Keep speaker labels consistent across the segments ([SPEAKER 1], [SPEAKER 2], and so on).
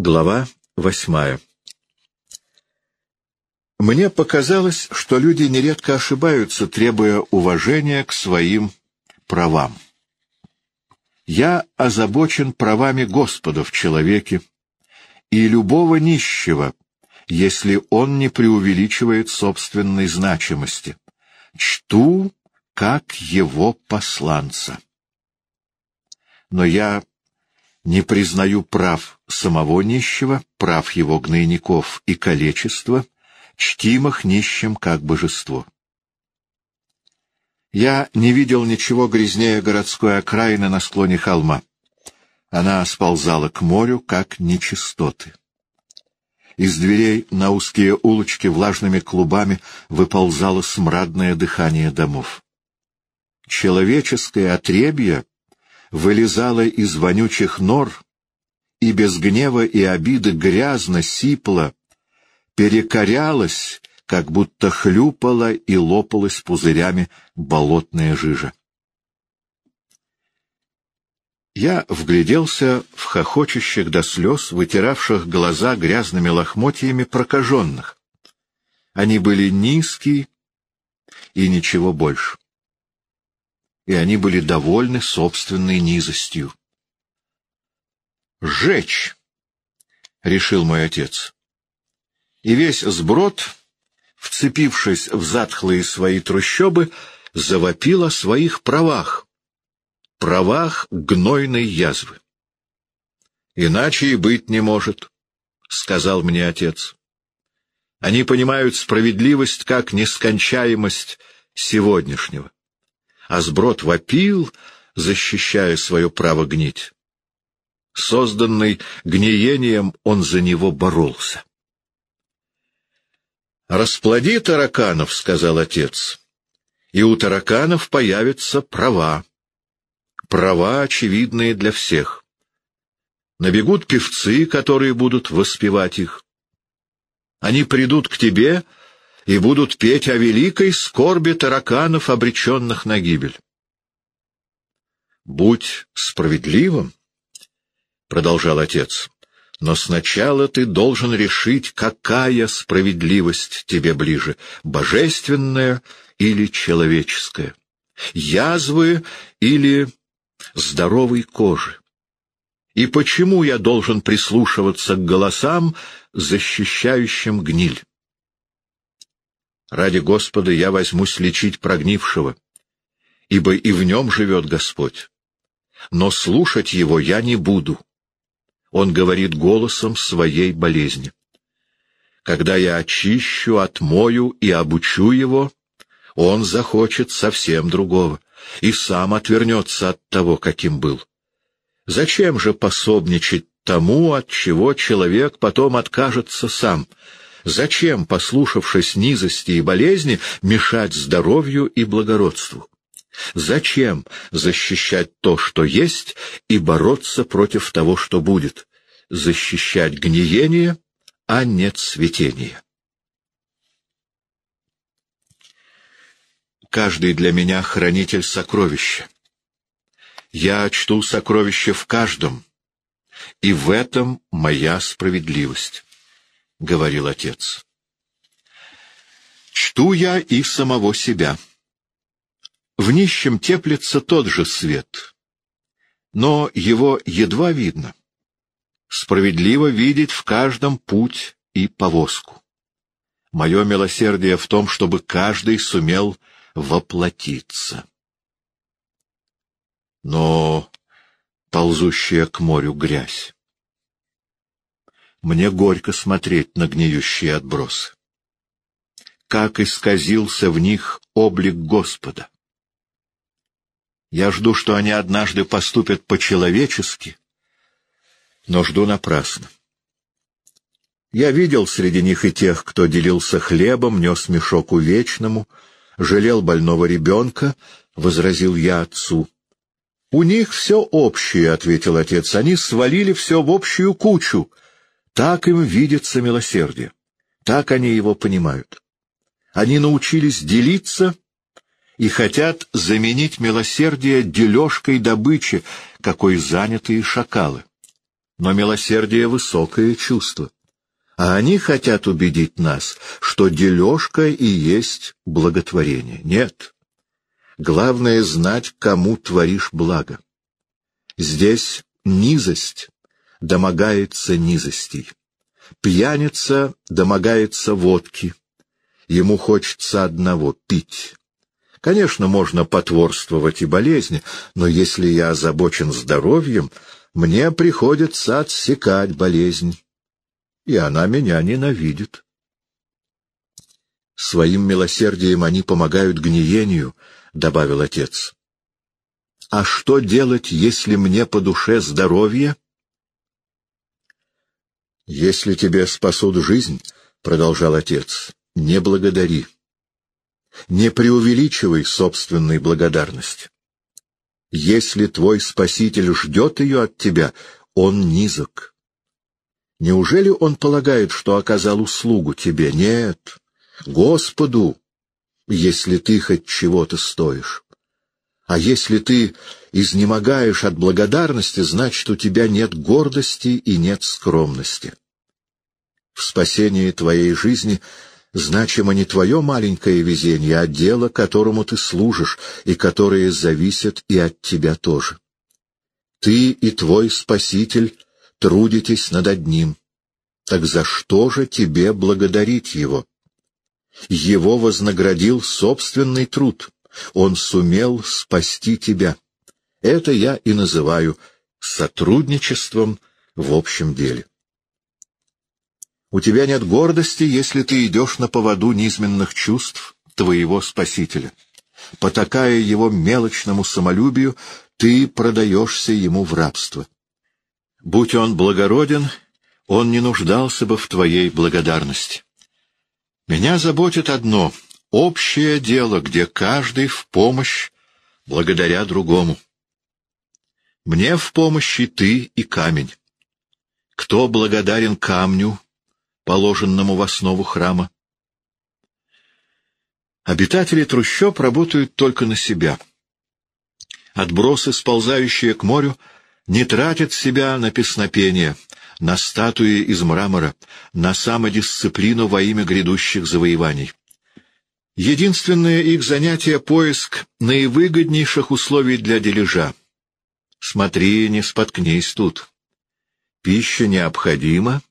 [SPEAKER 1] Глава восьмая Мне показалось, что люди нередко ошибаются, требуя уважения к своим правам. Я озабочен правами Господа в человеке и любого нищего, если он не преувеличивает собственной значимости. Чту, как его посланца. Но я не признаю прав самого нищего, прав его гнойников и количества, чтимых нищим как божество. Я не видел ничего грязнее городской окраины на склоне холма. Она сползала к морю, как нечистоты. Из дверей на узкие улочки влажными клубами выползало смрадное дыхание домов. Человеческое отребье вылезала из вонючих нор и без гнева и обиды грязно сипла, перекорялась, как будто хлюпала и лопалась пузырями болотная жижа. Я вгляделся в хохочущих до слез, вытиравших глаза грязными лохмотьями прокаженных. Они были низкие и ничего больше и они были довольны собственной низостью. «Жечь!» — решил мой отец. И весь сброд, вцепившись в затхлые свои трущобы, завопил о своих правах, правах гнойной язвы. «Иначе и быть не может», — сказал мне отец. Они понимают справедливость как нескончаемость сегодняшнего а сброд вопил, защищая свое право гнить. Созданный гниением, он за него боролся. «Расплоди тараканов», — сказал отец, — «и у тараканов появятся права. Права, очевидные для всех. Набегут певцы, которые будут воспевать их. Они придут к тебе и будут петь о великой скорби тараканов, обреченных на гибель. «Будь справедливым», — продолжал отец, — «но сначала ты должен решить, какая справедливость тебе ближе — божественная или человеческая, язвы или здоровой кожи. И почему я должен прислушиваться к голосам, защищающим гниль? Ради Господа я возьмусь лечить прогнившего, ибо и в нем живет Господь. Но слушать его я не буду. Он говорит голосом своей болезни. Когда я очищу, отмою и обучу его, он захочет совсем другого и сам отвернется от того, каким был. Зачем же пособничать тому, от чего человек потом откажется сам — Зачем, послушавшись низости и болезни, мешать здоровью и благородству? Зачем защищать то, что есть, и бороться против того, что будет? Защищать гниение, а не цветение. Каждый для меня хранитель сокровища. Я чту сокровища в каждом, и в этом моя справедливость. — говорил отец. «Чту я и самого себя. В нищем теплится тот же свет, но его едва видно. Справедливо видеть в каждом путь и повозку. Мое милосердие в том, чтобы каждый сумел воплотиться. Но ползущая к морю грязь. Мне горько смотреть на гниющие отбросы. Как исказился в них облик Господа. Я жду, что они однажды поступят по-человечески, но жду напрасно. Я видел среди них и тех, кто делился хлебом, нес мешок увечному, жалел больного ребенка, — возразил я отцу. — У них все общее, — ответил отец, — они свалили все в общую кучу — так им видится милосердие. Так они его понимают. Они научились делиться и хотят заменить милосердие дележкой добычи, какой занятые шакалы. но милосердие — высокое чувство. А они хотят убедить нас, что дележка и есть благотворение. Нет. Главное — знать, кому творишь благо. Здесь низость домогается низостей. Пьяница домогается водки. Ему хочется одного — пить. Конечно, можно потворствовать и болезни, но если я озабочен здоровьем, мне приходится отсекать болезнь, и она меня ненавидит. Своим милосердием они помогают гниению, — добавил отец. А что делать, если мне по душе здоровье? Если тебе спасут жизнь, — продолжал отец, — не благодари. Не преувеличивай собственной благодарности. Если твой Спаситель ждет ее от тебя, он низок. Неужели он полагает, что оказал услугу тебе? Нет, Господу, если ты хоть чего-то стоишь. А если ты изнемогаешь от благодарности, значит, у тебя нет гордости и нет скромности. В спасении твоей жизни значимо не твое маленькое везение, а дело, которому ты служишь, и которое зависит и от тебя тоже. Ты и твой Спаситель трудитесь над одним. Так за что же тебе благодарить его? Его вознаградил собственный труд. Он сумел спасти тебя. Это я и называю сотрудничеством в общем деле. У тебя нет гордости, если ты идешь на поводу низменных чувств твоего Спасителя. Потакая его мелочному самолюбию, ты продаешься ему в рабство. Будь он благороден, он не нуждался бы в твоей благодарности. Меня заботит одно — общее дело, где каждый в помощь благодаря другому. Мне в помощи ты и камень. Кто благодарен камню, положенному в основу храма. Обитатели трущоб работают только на себя. Отбросы, сползающие к морю, не тратят себя на песнопение, на статуи из мрамора, на самодисциплину во имя грядущих завоеваний. Единственное их занятие — поиск наивыгоднейших условий для дележа. Смотри, не споткнись тут. Пища необходима,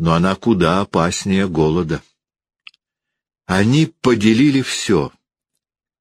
[SPEAKER 1] но она куда опаснее голода. Они поделили все.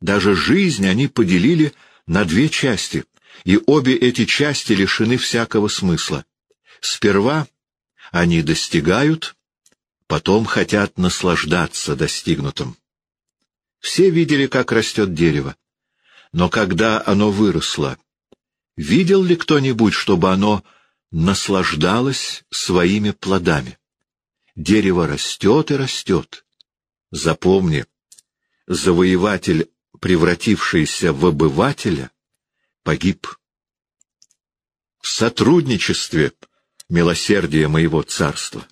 [SPEAKER 1] Даже жизнь они поделили на две части, и обе эти части лишены всякого смысла. Сперва они достигают, потом хотят наслаждаться достигнутым. Все видели, как растет дерево. Но когда оно выросло, видел ли кто-нибудь, чтобы оно наслаждалась своими плодами. Дерево растет и растет. Запомни, завоеватель, превратившийся в обывателя, погиб. В сотрудничестве милосердия моего царства.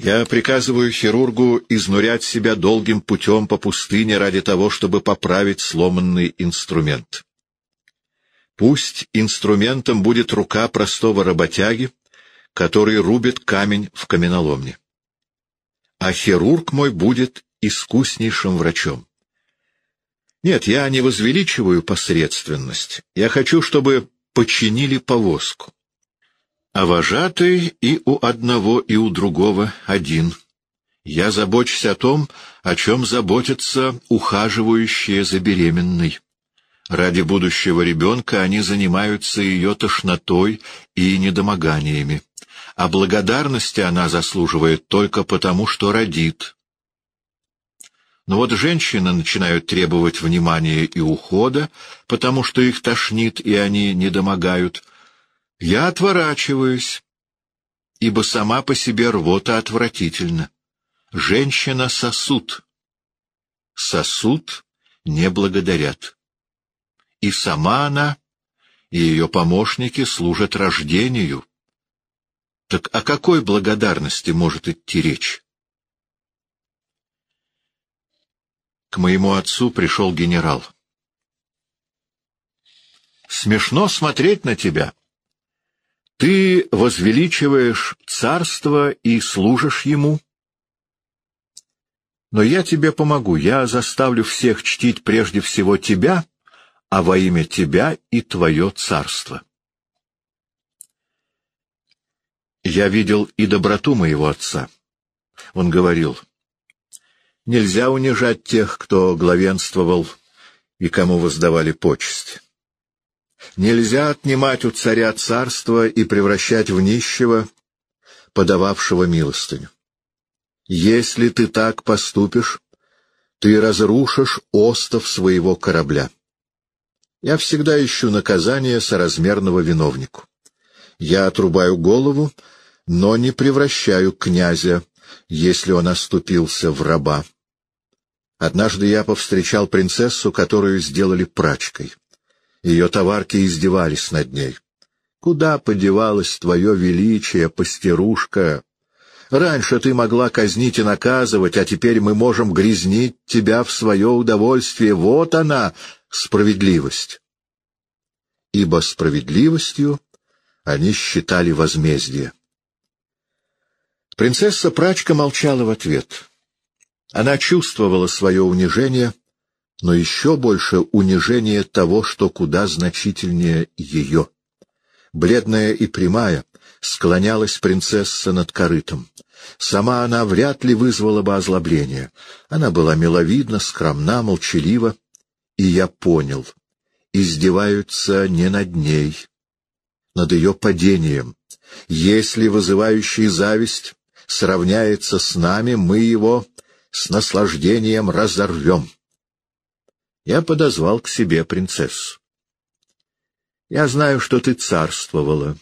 [SPEAKER 1] Я приказываю хирургу изнурять себя долгим путем по пустыне ради того, чтобы поправить сломанный инструмент. Пусть инструментом будет рука простого работяги, который рубит камень в каменоломне. А хирург мой будет искуснейшим врачом. Нет, я не возвеличиваю посредственность. Я хочу, чтобы починили повозку. А вожатый и у одного, и у другого один. Я забочусь о том, о чем заботятся ухаживающие за беременной. Ради будущего ребенка они занимаются ее тошнотой и недомоганиями. А благодарности она заслуживает только потому, что родит. Но вот женщины начинают требовать внимания и ухода, потому что их тошнит, и они недомогают. Я отворачиваюсь, ибо сама по себе рвота отвратительна. Женщина — сосуд. Сосуд не благодарят и сама она, и ее помощники служат рождению. Так о какой благодарности может идти речь? К моему отцу пришел генерал. «Смешно смотреть на тебя. Ты возвеличиваешь царство и служишь ему. Но я тебе помогу, я заставлю всех чтить прежде всего тебя, а во имя тебя и твое царство. Я видел и доброту моего отца. Он говорил, нельзя унижать тех, кто главенствовал и кому воздавали почесть. Нельзя отнимать у царя царство и превращать в нищего, подававшего милостыню. Если ты так поступишь, ты разрушишь остов своего корабля. Я всегда ищу наказание соразмерного виновнику. Я отрубаю голову, но не превращаю князя, если он оступился в раба. Однажды я повстречал принцессу, которую сделали прачкой. Ее товарки издевались над ней. «Куда подевалось твое величие, пастерушка? Раньше ты могла казнить и наказывать, а теперь мы можем грязнить тебя в свое удовольствие. Вот она, справедливость!» Ибо справедливостью они считали возмездие. Принцесса-прачка молчала в ответ. Она чувствовала свое унижение, но еще больше унижение того, что куда значительнее ее. Бледная и прямая склонялась принцесса над корытом. Сама она вряд ли вызвала бы озлобление. Она была миловидна, скромна, молчалива, и я понял. Издеваются не над ней, над ее падением. Если вызывающий зависть сравняется с нами, мы его с наслаждением разорвем. Я подозвал к себе принцессу. Я знаю, что ты царствовала.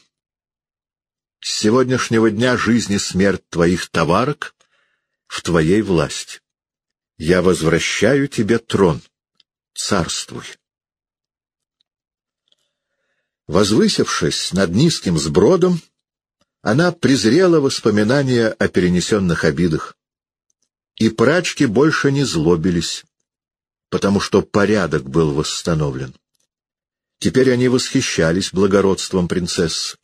[SPEAKER 1] С сегодняшнего дня жизнь и смерть твоих товарок в твоей власти. Я возвращаю тебе трон. Царствуй. Возвысившись над низким сбродом, она презрела воспоминания о перенесенных обидах. И прачки больше не злобились, потому что порядок был восстановлен. Теперь они восхищались благородством принцессы.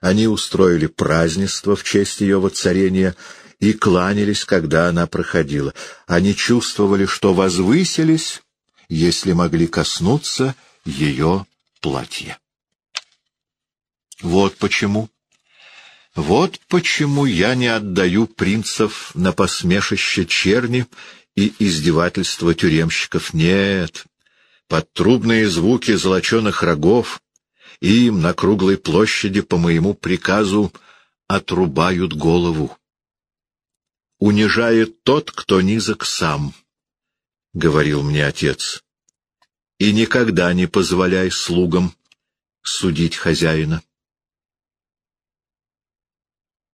[SPEAKER 1] Они устроили празднество в честь ее воцарения и кланялись, когда она проходила. Они чувствовали, что возвысились, если могли коснуться ее платья. Вот почему вот почему я не отдаю принцев на посмешище черни и издевательства тюремщиков. Нет, под трубные звуки золоченых рогов им на круглой площади по моему приказу отрубают голову. Унижает тот, кто низок сам, — говорил мне отец, — и никогда не позволяй слугам судить хозяина.